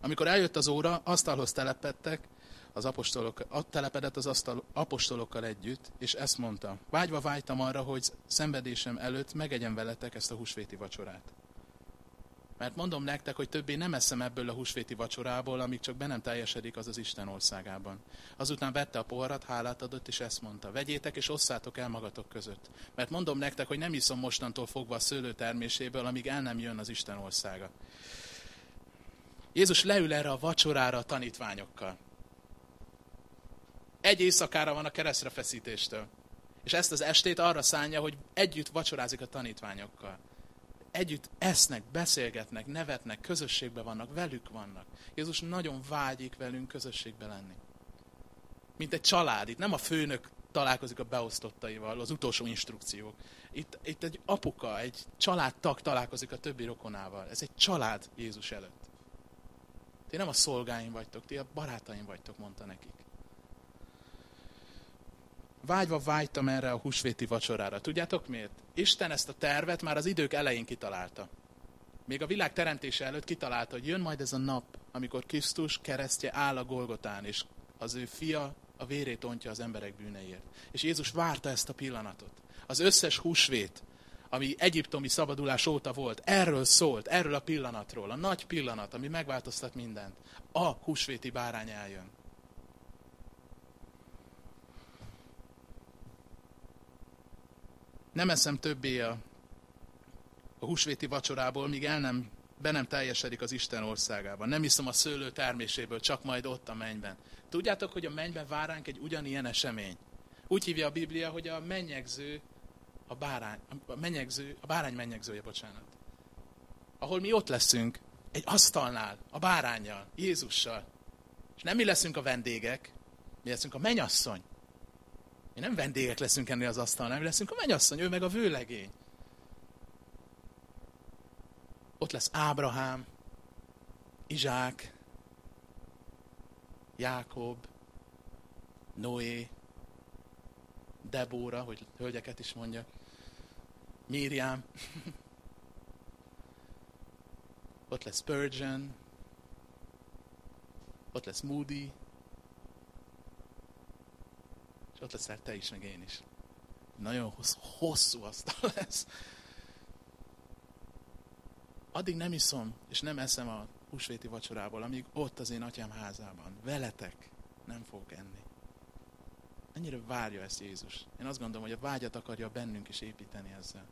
Speaker 1: Amikor eljött az óra, asztalhoz telepettek, az apostolok, telepedett az asztal, apostolokkal együtt, és ezt mondta. Vágyva vágytam arra, hogy szenvedésem előtt megegyen veletek ezt a húsvéti vacsorát. Mert mondom nektek, hogy többé nem eszem ebből a húsvéti vacsorából, amíg csak be nem teljesedik az az Isten országában. Azután vette a poharat, hálát adott, és ezt mondta. Vegyétek és osszátok el magatok között. Mert mondom nektek, hogy nem iszom mostantól fogva a szőlő terméséből, amíg el nem jön az Isten országa. Jézus leül erre a vacsorára a tanítványokkal. Egy éjszakára van a keresztre feszítéstől. És ezt az estét arra szánja, hogy együtt vacsorázik a tanítványokkal. Együtt esznek, beszélgetnek, nevetnek, közösségben vannak, velük vannak. Jézus nagyon vágyik velünk közösségbe lenni. Mint egy család. Itt nem a főnök találkozik a beosztottaival, az utolsó instrukciók. Itt, itt egy apuka, egy családtag találkozik a többi rokonával. Ez egy család Jézus előtt. Ti nem a szolgáim vagytok, ti a barátaim vagytok, mondta nekik vágyva vágytam erre a húsvéti vacsorára. Tudjátok miért? Isten ezt a tervet már az idők elején kitalálta. Még a világ teremtése előtt kitalálta, hogy jön majd ez a nap, amikor Krisztus keresztje áll a Golgotán, és az ő fia a vérét ontja az emberek bűneiért. És Jézus várta ezt a pillanatot. Az összes húsvét, ami egyiptomi szabadulás óta volt, erről szólt, erről a pillanatról, a nagy pillanat, ami megváltoztat mindent. A húsvéti bárány eljön. Nem eszem többé a, a húsvéti vacsorából, míg el nem, be nem teljesedik az Isten országában. Nem iszom a szőlő terméséből, csak majd ott a mennyben. Tudjátok, hogy a mennyben vár ránk egy ugyanilyen esemény. Úgy hívja a Biblia, hogy a mennyegző, a bárány, a mennyegző, a bárány mennyegzője, bocsánat. Ahol mi ott leszünk, egy asztalnál, a bárányjal, Jézussal. És nem mi leszünk a vendégek, mi leszünk a menyasszony. Mi nem vendégek leszünk ennél az asztalnál, mi leszünk a mennyasszony, ő meg a vőlegény. Ott lesz Ábrahám, Izsák, Jákob, Noé, Debóra, hogy hölgyeket is mondja, Miriam, (laughs) ott lesz Spurgeon, ott lesz Moody, és ott leszel te is, meg én is. Nagyon hosszú, hosszú asztal (laughs) lesz. addig nem iszom, és nem eszem a húsvéti vacsorából, amíg ott az én atyám házában, veletek nem fogok enni. Ennyire várja ezt Jézus. Én azt gondolom, hogy a vágyat akarja bennünk is építeni ezzel.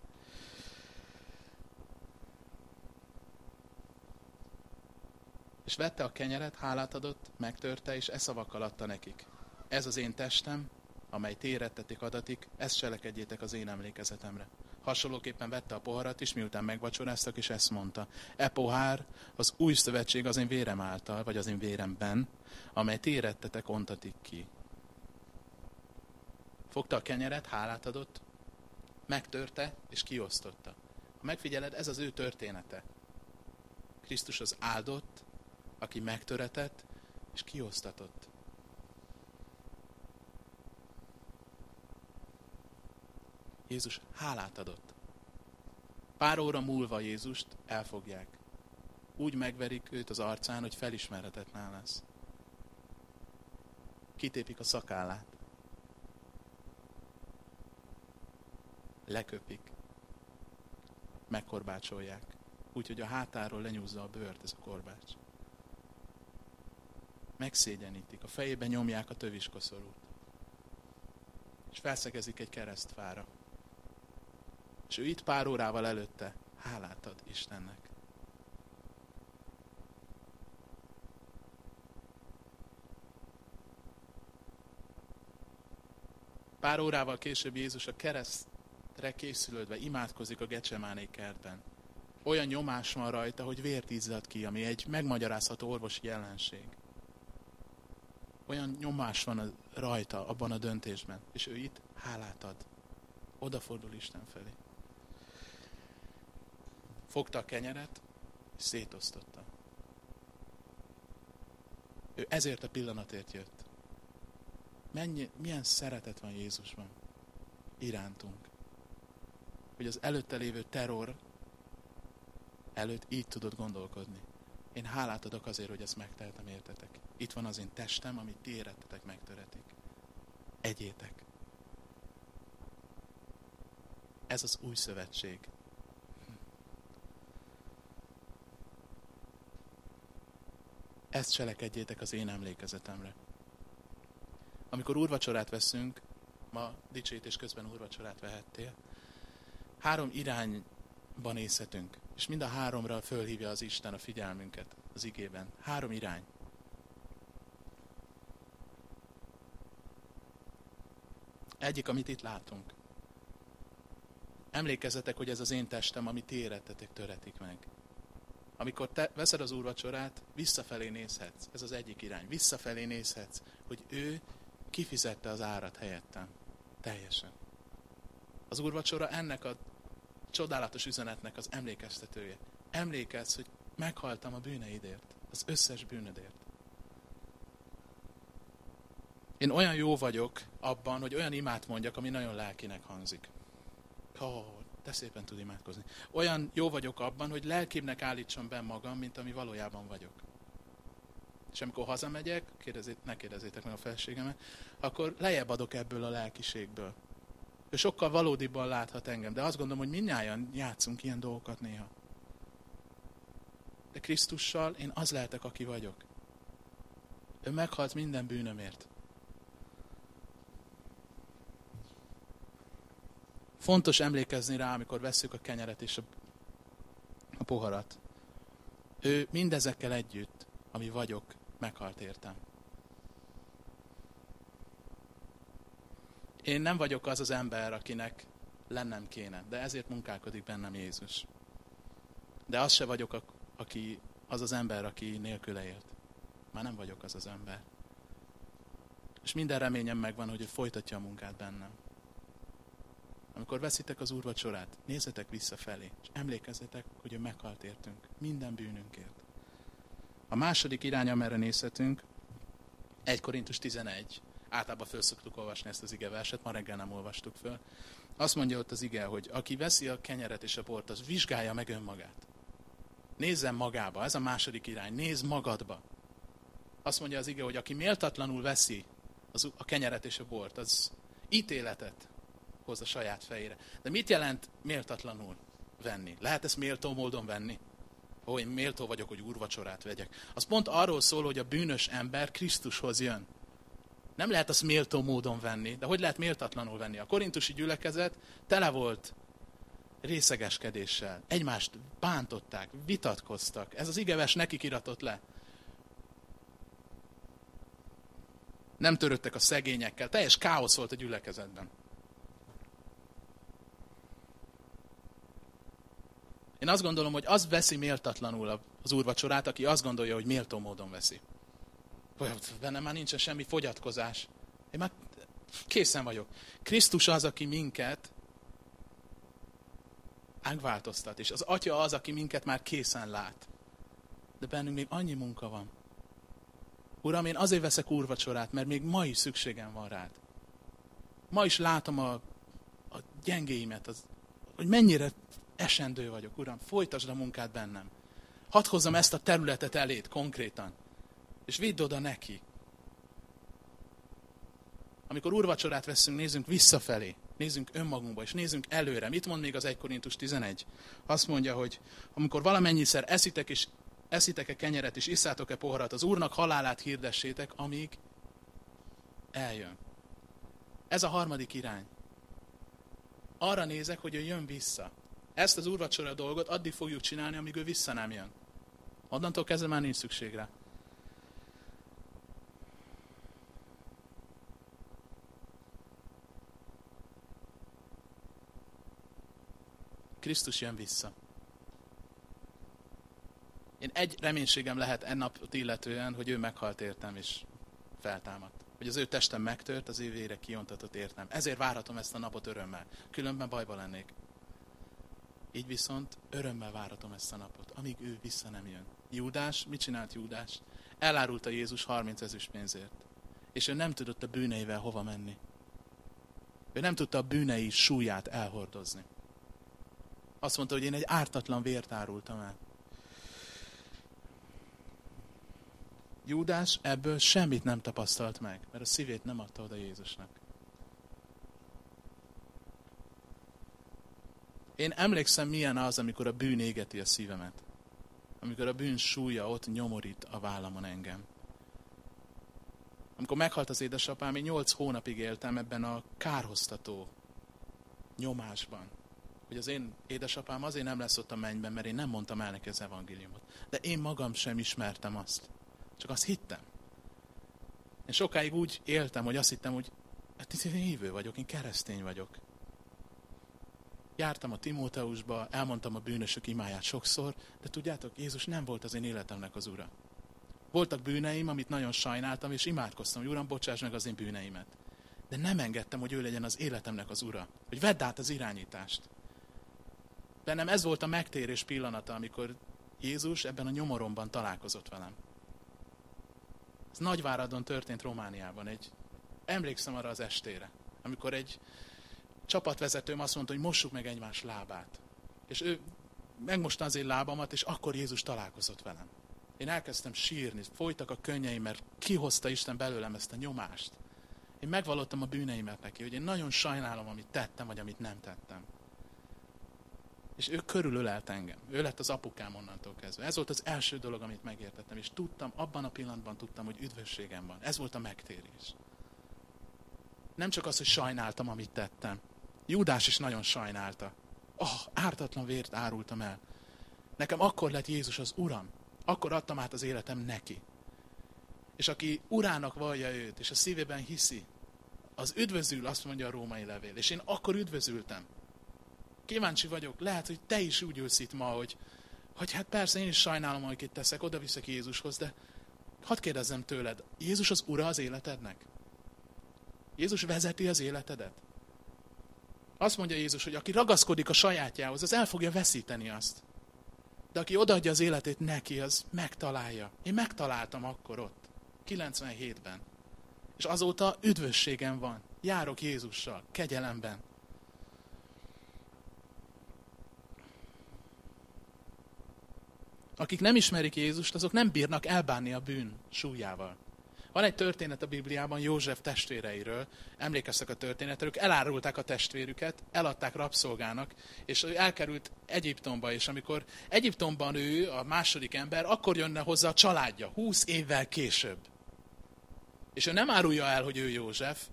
Speaker 1: És vette a kenyeret, hálát adott, megtörte, és e szavakkal adta nekik. Ez az én testem, amely térettetik adatik, ezt cselekedjétek az én emlékezetemre. Hasonlóképpen vette a poharat is, miután megvacsoráztak, és ezt mondta. E pohár az új szövetség az én vérem által, vagy az én véremben, amely térettetek ontatik ki. Fogta a kenyeret, hálát adott, megtörte, és kiosztotta. Ha megfigyeled, ez az ő története. Krisztus az áldott, aki megtöretett, és kiosztatott. Jézus hálát adott. Pár óra múlva Jézust elfogják. Úgy megverik őt az arcán, hogy felismerhetetlen lesz. Kitépik a szakállát. Leköpik. Megkorbácsolják. Úgyhogy a hátáról lenyúzza a bőrt ez a korbács. Megszégyenítik. A fejében nyomják a töviskoszorút. És felszegezik egy keresztfára. És ő itt pár órával előtte hálát ad Istennek. Pár órával később Jézus a keresztre készülődve imádkozik a Gecsemáné kertben. Olyan nyomás van rajta, hogy vért izzad ki, ami egy megmagyarázható orvosi jelenség. Olyan nyomás van rajta abban a döntésben, és ő itt hálát ad. Odafordul Isten felé fogta a kenyeret, és szétosztotta. Ő ezért a pillanatért jött. Mennyi, milyen szeretet van Jézusban irántunk. Hogy az előtte lévő terror előtt így tudod gondolkodni. Én hálát adok azért, hogy ezt megteltem értetek. Itt van az én testem, amit ti érettetek megtöretik. Egyétek. Ez az új szövetség. Ezt cselekedjétek az én emlékezetemre. Amikor úrvacsorát veszünk, ma dicsőítés közben úrvacsorát vehettél, három irányba nézhetünk, és mind a háromra fölhívja az Isten a figyelmünket az igében. Három irány. Egyik, amit itt látunk. Emlékezzetek, hogy ez az én testem, amit ti érettetek, töretik meg. Amikor te veszed az úrvacsorát, visszafelé nézhetsz. Ez az egyik irány. Visszafelé nézhetsz, hogy ő kifizette az árat helyettem. Teljesen. Az úrvacsora ennek a csodálatos üzenetnek az emlékeztetője. Emlékezz, hogy meghaltam a bűneidért. Az összes bűnödért. Én olyan jó vagyok abban, hogy olyan imát mondjak, ami nagyon lelkinek hangzik. Oh, de szépen tud imádkozni. Olyan jó vagyok abban, hogy lelkimnek állítsam be magam, mint ami valójában vagyok. És amikor hazamegyek, kérdezét, ne kérdezzétek meg a felségemet, akkor lejjebb adok ebből a lelkiségből. Ő sokkal valódibban láthat engem, de azt gondolom, hogy minnyáján játszunk ilyen dolgokat néha. De Krisztussal én az lehetek, aki vagyok. Ő meghalt minden bűnömért. Fontos emlékezni rá, amikor vesszük a kenyeret és a, a poharat. Ő mindezekkel együtt, ami vagyok, meghalt értem. Én nem vagyok az az ember, akinek lennem kéne, de ezért munkálkodik bennem Jézus. De az se vagyok, aki, az az ember, aki nélküle élt. Már nem vagyok az az ember. És minden reményem megvan, hogy ő folytatja a munkát bennem. Amikor veszitek az úrvacsorát, nézzetek visszafelé, és emlékezzetek, hogy ő meghalt értünk. Minden bűnünkért. A második irány, amerre nézhetünk, 1 Korintus 11. Általában föl szoktuk olvasni ezt az ige verset, ma reggel nem olvastuk föl. Azt mondja ott az ige, hogy aki veszi a kenyeret és a bort, az vizsgálja meg önmagát. Nézzen magába, ez a második irány, néz magadba. Azt mondja az ige, hogy aki méltatlanul veszi az, a kenyeret és a bort, az ítéletet hoz a saját fejére. De mit jelent méltatlanul venni? Lehet ezt méltó módon venni? Ó, én méltó vagyok, hogy úrvacsorát vegyek. Az pont arról szól, hogy a bűnös ember Krisztushoz jön. Nem lehet azt méltó módon venni, de hogy lehet méltatlanul venni? A korintusi gyülekezet tele volt részegeskedéssel. Egymást bántották, vitatkoztak. Ez az igeves nekik iratott le. Nem törődtek a szegényekkel. Teljes káosz volt a gyülekezetben. Én azt gondolom, hogy az veszi méltatlanul az úrvacsorát, aki azt gondolja, hogy méltó módon veszi. Benne már nincsen semmi fogyatkozás. Én már készen vagyok. Krisztus az, aki minket megváltoztat, és az Atya az, aki minket már készen lát. De bennünk még annyi munka van. Uram, én azért veszek úrvacsorát, mert még ma is szükségem van rád. Ma is látom a, a gyengéimet, az, hogy mennyire esendő vagyok. Uram, folytasd a munkát bennem. Hadd hozzam ezt a területet elét konkrétan. És vidd oda neki. Amikor úrvacsorát veszünk, nézzünk visszafelé. Nézzünk önmagunkba, és nézzünk előre. Mit mond még az 1 Korintus 11? Azt mondja, hogy amikor valamennyiszer eszitek és eszitek-e kenyeret és isszátok-e poharat, az Úrnak halálát hirdessétek, amíg eljön. Ez a harmadik irány. Arra nézek, hogy ő jön vissza. Ezt az úrvacsora dolgot addig fogjuk csinálni, amíg ő vissza nem jön. Onnantól kezdve már nincs szükség rá. Krisztus jön vissza. Én egy reménységem lehet ennapot illetően, hogy ő meghalt értem és feltámadt. Hogy az ő testem megtört, az ő vére kiontatott értem. Ezért várhatom ezt a napot örömmel. Különben bajba lennék. Így viszont örömmel várhatom ezt a napot, amíg ő vissza nem jön. Júdás, mit csinált Júdás? Elárulta Jézus 30 ezüst pénzért. És ő nem tudott a bűneivel hova menni. Ő nem tudta a bűnei súlyát elhordozni. Azt mondta, hogy én egy ártatlan vért árultam el. Júdás ebből semmit nem tapasztalt meg, mert a szívét nem adta oda Jézusnak. Én emlékszem, milyen az, amikor a bűn égeti a szívemet. Amikor a bűn súlya ott nyomorít a vállamon engem. Amikor meghalt az édesapám, én nyolc hónapig éltem ebben a kárhoztató nyomásban. Hogy az én édesapám azért nem lesz ott a mennyben, mert én nem mondtam el neki az evangéliumot. De én magam sem ismertem azt. Csak azt hittem. Én sokáig úgy éltem, hogy azt hittem, hogy hát én hívő vagyok, én keresztény vagyok. Jártam a Timóteusba, elmondtam a bűnösök imáját sokszor, de tudjátok, Jézus nem volt az én életemnek az ura. Voltak bűneim, amit nagyon sajnáltam, és imádkoztam, hogy Uram, bocsáss meg az én bűneimet. De nem engedtem, hogy ő legyen az életemnek az ura. Hogy vedd át az irányítást. Bennem ez volt a megtérés pillanata, amikor Jézus ebben a nyomoromban találkozott velem. Ez Nagyváradon történt Romániában. Egy, emlékszem arra az estére, amikor egy csapatvezetőm azt mondta, hogy mossuk meg egymás lábát. És ő megmosta az én lábamat, és akkor Jézus találkozott velem. Én elkezdtem sírni, folytak a könnyeim, mert kihozta Isten belőlem ezt a nyomást. Én megvallottam a bűneimet neki, hogy én nagyon sajnálom, amit tettem, vagy amit nem tettem. És ő körülölelt engem. Ő lett az apukám onnantól kezdve. Ez volt az első dolog, amit megértettem. És tudtam, abban a pillanatban tudtam, hogy üdvösségem van. Ez volt a megtérés. Nem csak az, hogy sajnáltam, amit tettem. Júdás is nagyon sajnálta. Oh, ártatlan vért árultam el. Nekem akkor lett Jézus az Uram. Akkor adtam át az életem neki. És aki urának vallja őt, és a szívében hiszi, az üdvözül, azt mondja a római levél. És én akkor üdvözültem. Kíváncsi vagyok, lehet, hogy te is úgy ülsz itt ma, hogy, hogy hát persze én is sajnálom, itt teszek, oda viszek Jézushoz, de hadd kérdezzem tőled, Jézus az ura az életednek? Jézus vezeti az életedet? Azt mondja Jézus, hogy aki ragaszkodik a sajátjához, az el fogja veszíteni azt. De aki odaadja az életét neki, az megtalálja. Én megtaláltam akkor ott, 97-ben. És azóta üdvösségem van. Járok Jézussal, kegyelemben. Akik nem ismerik Jézust, azok nem bírnak elbánni a bűn súlyával. Van egy történet a Bibliában József testvéreiről, emlékeztek a történetre, ők elárulták a testvérüket, eladták rabszolgának, és ő elkerült Egyiptomba, és amikor Egyiptomban ő, a második ember, akkor jönne hozzá a családja, húsz évvel később. És ő nem árulja el, hogy ő József,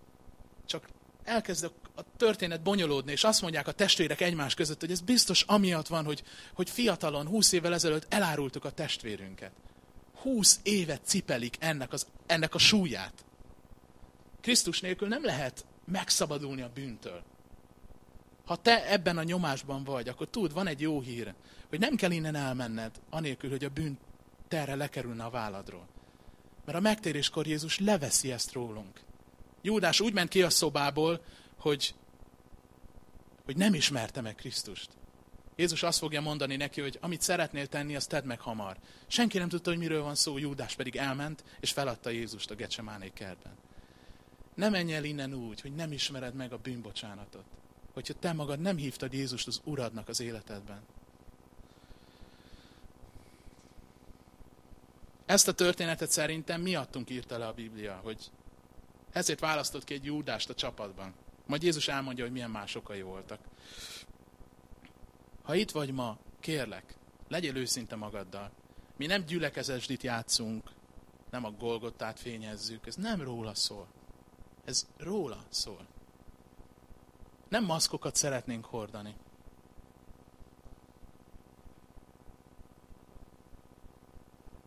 Speaker 1: csak elkezd a történet bonyolódni, és azt mondják a testvérek egymás között, hogy ez biztos amiatt van, hogy, hogy fiatalon, húsz évvel ezelőtt elárultuk a testvérünket. Húsz évet cipelik ennek, az, ennek a súlyát. Krisztus nélkül nem lehet megszabadulni a bűntől. Ha te ebben a nyomásban vagy, akkor tud, van egy jó hír, hogy nem kell innen elmenned, anélkül, hogy a bűn terre lekerülne a válladról. Mert a megtéréskor Jézus leveszi ezt rólunk. Júdás úgy ment ki a szobából, hogy, hogy nem ismerte meg Krisztust. Jézus azt fogja mondani neki, hogy amit szeretnél tenni, azt tedd meg hamar. Senki nem tudta, hogy miről van szó, Júdás pedig elment, és feladta Jézust a Gecsemáné kertben. Ne menj el innen úgy, hogy nem ismered meg a bűnbocsánatot. Hogyha te magad nem hívtad Jézust az Uradnak az életedben. Ezt a történetet szerintem miattunk írta le a Biblia, hogy ezért választott ki egy Júdást a csapatban. Majd Jézus elmondja, hogy milyen más okai voltak. Ha itt vagy ma, kérlek, legyél őszinte magaddal. Mi nem gyülekezesdit játszunk, nem a Golgottát fényezzük, ez nem róla szól. Ez róla szól. Nem maszkokat szeretnénk hordani.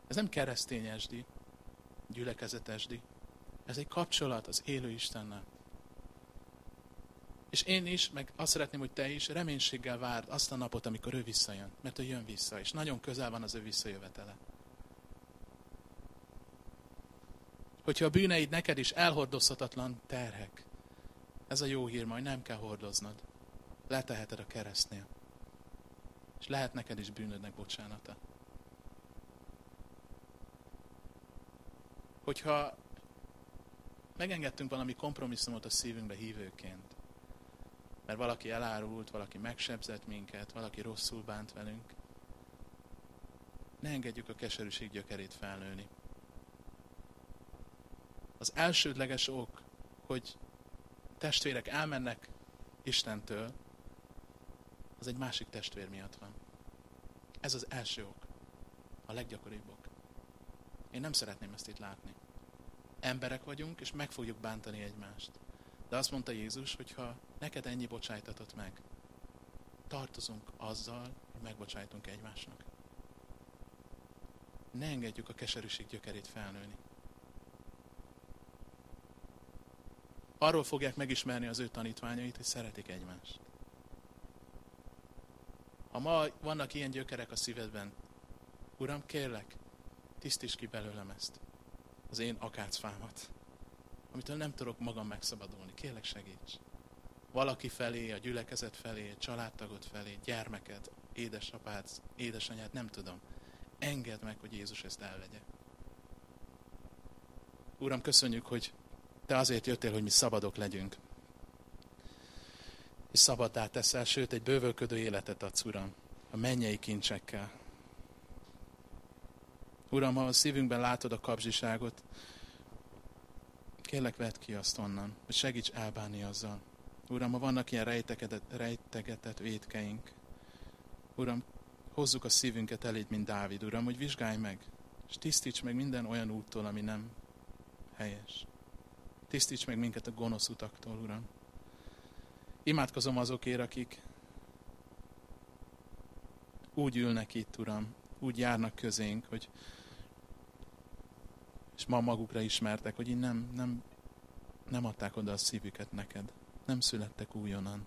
Speaker 1: Ez nem keresztényesdi, gyülekezetesdi. Ez egy kapcsolat az élő Istennel. És én is, meg azt szeretném, hogy te is reménységgel várd azt a napot, amikor ő visszajön. Mert ő jön vissza, és nagyon közel van az ő visszajövetele. Hogyha a bűneid neked is elhordozhatatlan terhek, ez a jó hír, majd nem kell hordoznod. Leteheted a keresztnél. És lehet neked is bűnödnek bocsánata. Hogyha megengedtünk valami kompromisszumot a szívünkbe hívőként, mert valaki elárult, valaki megsebzett minket, valaki rosszul bánt velünk. Ne engedjük a keserűség gyökerét felnőni. Az elsődleges ok, hogy testvérek elmennek Istentől, az egy másik testvér miatt van. Ez az első ok. A leggyakoribb ok. Én nem szeretném ezt itt látni. Emberek vagyunk, és meg fogjuk bántani egymást. De azt mondta Jézus, hogy ha neked ennyi bocsájtatott meg, tartozunk azzal, hogy megbocsájtunk egymásnak. Ne engedjük a keserűség gyökerét felnőni. Arról fogják megismerni az ő tanítványait, hogy szeretik egymást. Ha ma vannak ilyen gyökerek a szívedben, Uram, kérlek, tisztíts ki belőlem ezt, az én akácfámat amitől nem tudok magam megszabadulni. Kérlek segíts. Valaki felé, a gyülekezet felé, a családtagod felé, gyermeked, édesapád, édesanyád, nem tudom. Engedd meg, hogy Jézus ezt elvegye. Úram, köszönjük, hogy Te azért jöttél, hogy mi szabadok legyünk. És szabaddá teszel, sőt, egy bővölködő életet adsz, Uram, a mennyei kincsekkel. Uram, ha a szívünkben látod a kapzsiságot, Kérlek, vedd ki azt onnan, hogy segíts elbánni azzal. Uram, ha vannak ilyen rejtegetett védkeink, Uram, hozzuk a szívünket eléd, mint Dávid, Uram, hogy vizsgálj meg, és tisztíts meg minden olyan úttól, ami nem helyes. Tisztíts meg minket a gonosz utaktól, Uram. Imádkozom azokért, akik úgy ülnek itt, Uram, úgy járnak közénk, hogy és ma magukra ismertek, hogy így nem, nem, nem adták oda a szívüket neked. Nem születtek újonnan.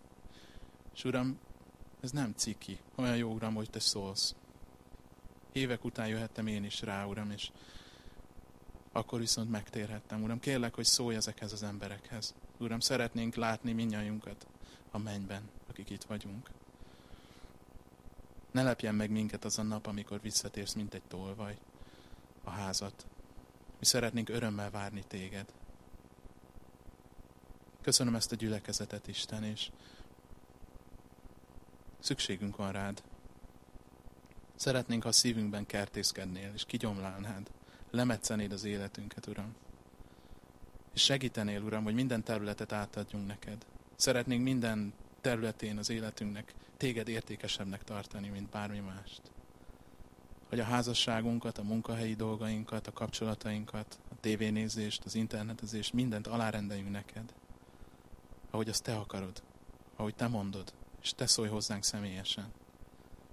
Speaker 1: És Uram, ez nem ciki. Olyan jó, Uram, hogy Te szólsz. Évek után jöhettem én is rá, Uram, és akkor viszont megtérhettem. Uram, kérlek, hogy szólj ezekhez az emberekhez. Uram, szeretnénk látni minnyajunkat a mennyben, akik itt vagyunk. Ne lepjen meg minket az a nap, amikor visszatérsz, mint egy tolvaj a házat, mi szeretnénk örömmel várni téged. Köszönöm ezt a gyülekezetet, Isten, és szükségünk van rád. Szeretnénk, ha a szívünkben kertészkednél, és kigyomlálnád, lemetszenéd az életünket, Uram. És segítenél, Uram, hogy minden területet átadjunk neked. Szeretnénk minden területén az életünknek téged értékesebbnek tartani, mint bármi mást. Hogy a házasságunkat, a munkahelyi dolgainkat, a kapcsolatainkat, a tévénézést, az internetezést, mindent alárendeljünk neked. Ahogy azt te akarod, ahogy te mondod, és te szólj hozzánk személyesen.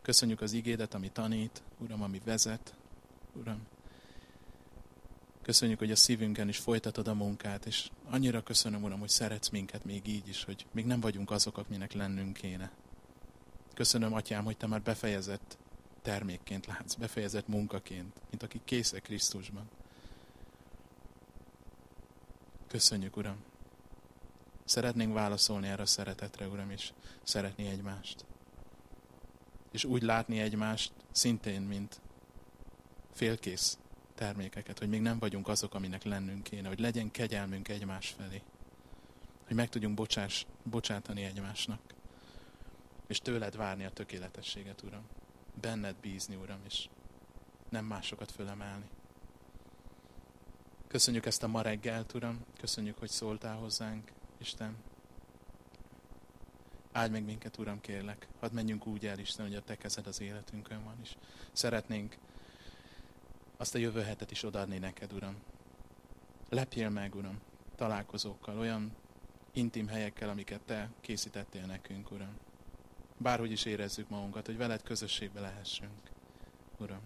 Speaker 1: Köszönjük az igédet, ami tanít, Uram, ami vezet, Uram. Köszönjük, hogy a szívünken is folytatod a munkát, és annyira köszönöm, Uram, hogy szeretsz minket még így is, hogy még nem vagyunk azok, akinek lennünk kéne. Köszönöm, Atyám, hogy Te már befejezett termékként látsz, befejezett munkaként, mint aki készek Krisztusban. Köszönjük, Uram. Szeretnénk válaszolni erre a szeretetre, Uram, és szeretni egymást. És úgy látni egymást szintén, mint félkész termékeket, hogy még nem vagyunk azok, aminek lennünk kéne, hogy legyen kegyelmünk egymás felé. Hogy meg tudjunk bocsás, bocsátani egymásnak. És tőled várni a tökéletességet, Uram. Benned bízni, Uram, és nem másokat fölemelni. Köszönjük ezt a ma reggelt, Uram. Köszönjük, hogy szóltál hozzánk, Isten. Áldj meg minket, Uram, kérlek. Hadd menjünk úgy el, Isten, hogy a Te kezed az életünkön van, és szeretnénk azt a jövő hetet is odaadni neked, Uram. Lepjél meg, Uram, találkozókkal, olyan intim helyekkel, amiket Te készítettél nekünk, Uram. Bárhogy is érezzük magunkat, hogy veled közösségbe lehessünk, Uram.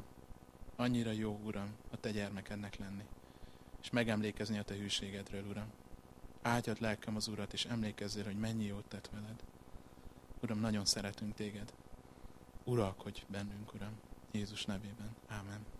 Speaker 1: Annyira jó, Uram, a Te gyermekednek lenni, és megemlékezni a Te hűségedről, Uram. Áldjad lelkem az Urat, és emlékezzél, hogy mennyi jót tett veled. Uram, nagyon szeretünk Téged. Uralkodj bennünk, Uram. Jézus nevében. Ámen.